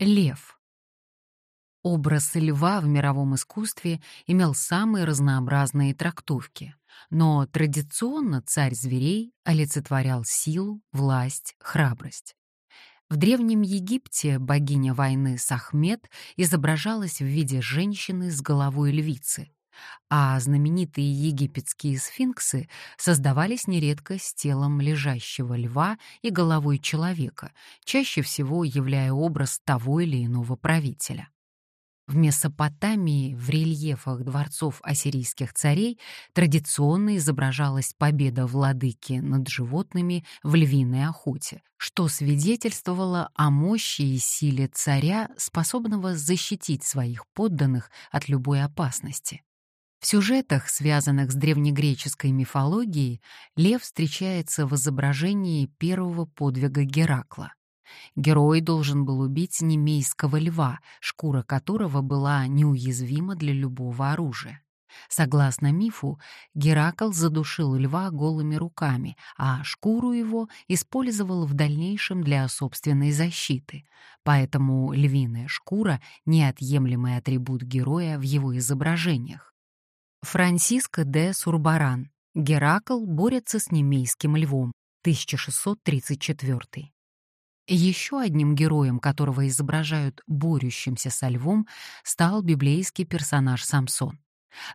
Лев. Образ льва в мировом искусстве имел самые разнообразные трактовки, но традиционно царь зверей олицетворял силу, власть, храбрость. В Древнем Египте богиня войны Сахмет изображалась в виде женщины с головой львицы, а знаменитые египетские сфинксы создавались нередко с телом лежащего льва и головой человека, чаще всего являя образ того или иного правителя. В Месопотамии в рельефах дворцов ассирийских царей традиционно изображалась победа владыки над животными в львиной охоте, что свидетельствовало о мощи и силе царя, способного защитить своих подданных от любой опасности. В сюжетах, связанных с древнегреческой мифологией, лев встречается в изображении первого подвига Геракла. Герой должен был убить немейского льва, шкура которого была неуязвима для любого оружия. Согласно мифу, Геракл задушил льва голыми руками, а шкуру его использовал в дальнейшем для собственной защиты, поэтому львиная шкура — неотъемлемый атрибут героя в его изображениях. Франсиско де Сурбаран. Геракл борется с немейским львом. 1634. Еще одним героем, которого изображают борющимся со львом, стал библейский персонаж Самсон.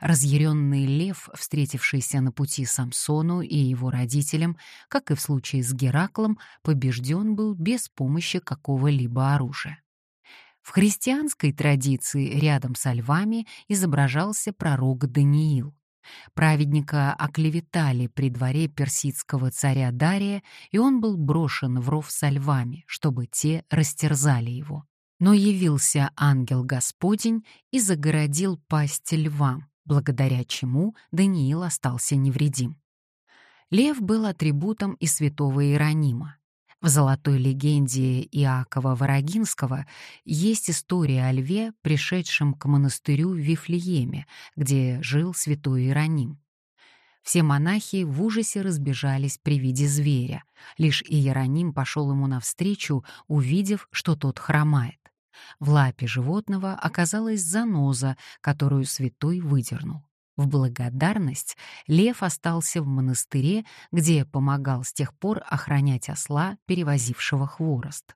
Разъяренный лев, встретившийся на пути Самсону и его родителям, как и в случае с Гераклом, побежден был без помощи какого-либо оружия. В христианской традиции рядом со львами изображался пророк Даниил. Праведника оклеветали при дворе персидского царя Дария, и он был брошен в ров со львами, чтобы те растерзали его. Но явился ангел Господень и загородил пасть львам, благодаря чему Даниил остался невредим. Лев был атрибутом и святого Иеронима. В золотой легенде Иакова Ворогинского есть история о льве, пришедшем к монастырю в Вифлееме, где жил святой Иероним. Все монахи в ужасе разбежались при виде зверя. Лишь Иероним пошел ему навстречу, увидев, что тот хромает. В лапе животного оказалась заноза, которую святой выдернул. В благодарность Лев остался в монастыре, где помогал с тех пор охранять осла, перевозившего хворост.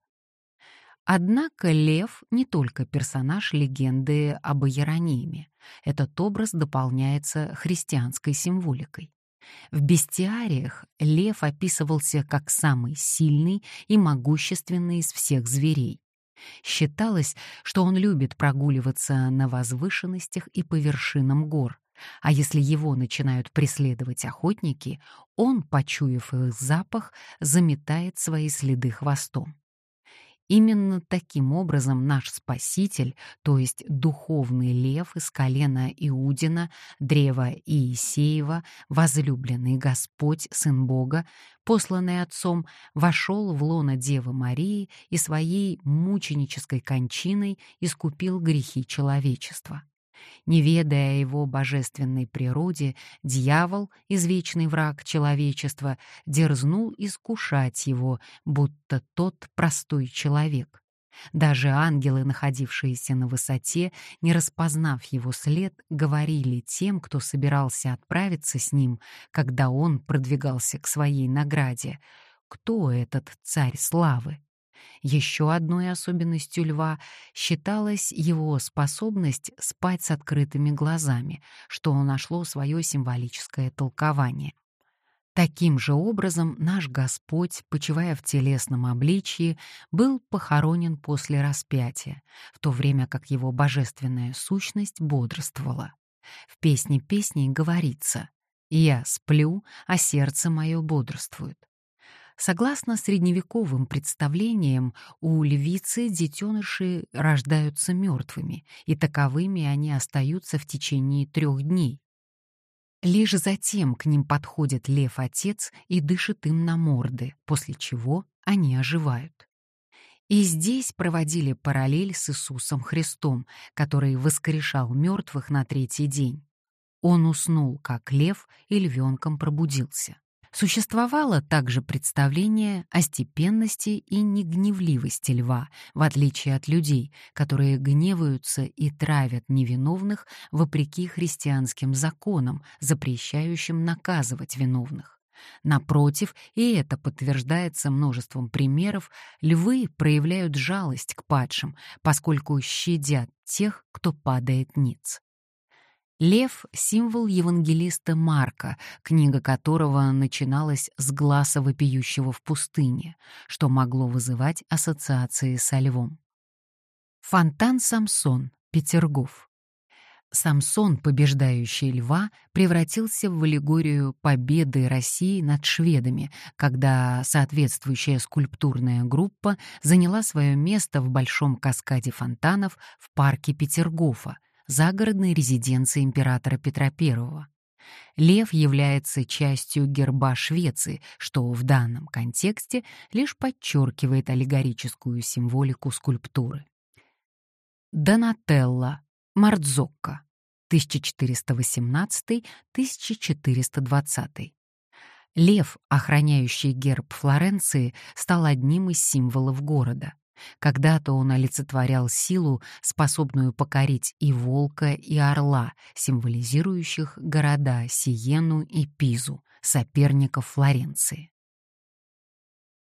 Однако Лев не только персонаж легенды об Иерониме. Этот образ дополняется христианской символикой. В бестиариях лев описывался как самый сильный и могущественный из всех зверей. Считалось, что он любит прогуливаться на возвышенностях и по вершинам гор, а если его начинают преследовать охотники, он, почуяв их запах, заметает свои следы хвостом. Именно таким образом наш Спаситель, то есть духовный лев из колена Иудина, древа Иисеева, возлюбленный Господь, Сын Бога, посланный Отцом, вошел в лоно Девы Марии и своей мученической кончиной искупил грехи человечества. Не ведая о его божественной природе, дьявол, извечный враг человечества, дерзнул искушать его, будто тот простой человек. Даже ангелы, находившиеся на высоте, не распознав его след, говорили тем, кто собирался отправиться с ним, когда он продвигался к своей награде, кто этот царь славы. Еще одной особенностью льва считалась его способность спать с открытыми глазами, что нашло свое символическое толкование. Таким же образом наш Господь, почивая в телесном обличье, был похоронен после распятия, в то время как его божественная сущность бодрствовала. В «Песне песней» говорится «Я сплю, а сердце мое бодрствует». Согласно средневековым представлениям, у львицы детеныши рождаются мертвыми, и таковыми они остаются в течение трех дней. Лишь затем к ним подходит лев-отец и дышит им на морды, после чего они оживают. И здесь проводили параллель с Иисусом Христом, который воскрешал мертвых на третий день. Он уснул, как лев, и львенком пробудился. Существовало также представление о степенности и негневливости льва, в отличие от людей, которые гневаются и травят невиновных вопреки христианским законам, запрещающим наказывать виновных. Напротив, и это подтверждается множеством примеров, львы проявляют жалость к падшим, поскольку щадят тех, кто падает ниц. Лев — символ евангелиста Марка, книга которого начиналась с глаза вопиющего в пустыне, что могло вызывать ассоциации со львом. Фонтан Самсон, Петергоф. Самсон, побеждающий льва, превратился в аллегорию победы России над шведами, когда соответствующая скульптурная группа заняла свое место в большом каскаде фонтанов в парке Петергофа — загородной резиденции императора Петра I. Лев является частью герба Швеции, что в данном контексте лишь подчеркивает аллегорическую символику скульптуры. Донателло, Мардзокко, 1418-1420. Лев, охраняющий герб Флоренции, стал одним из символов города. Когда-то он олицетворял силу, способную покорить и волка, и орла, символизирующих города Сиену и Пизу, соперников Флоренции.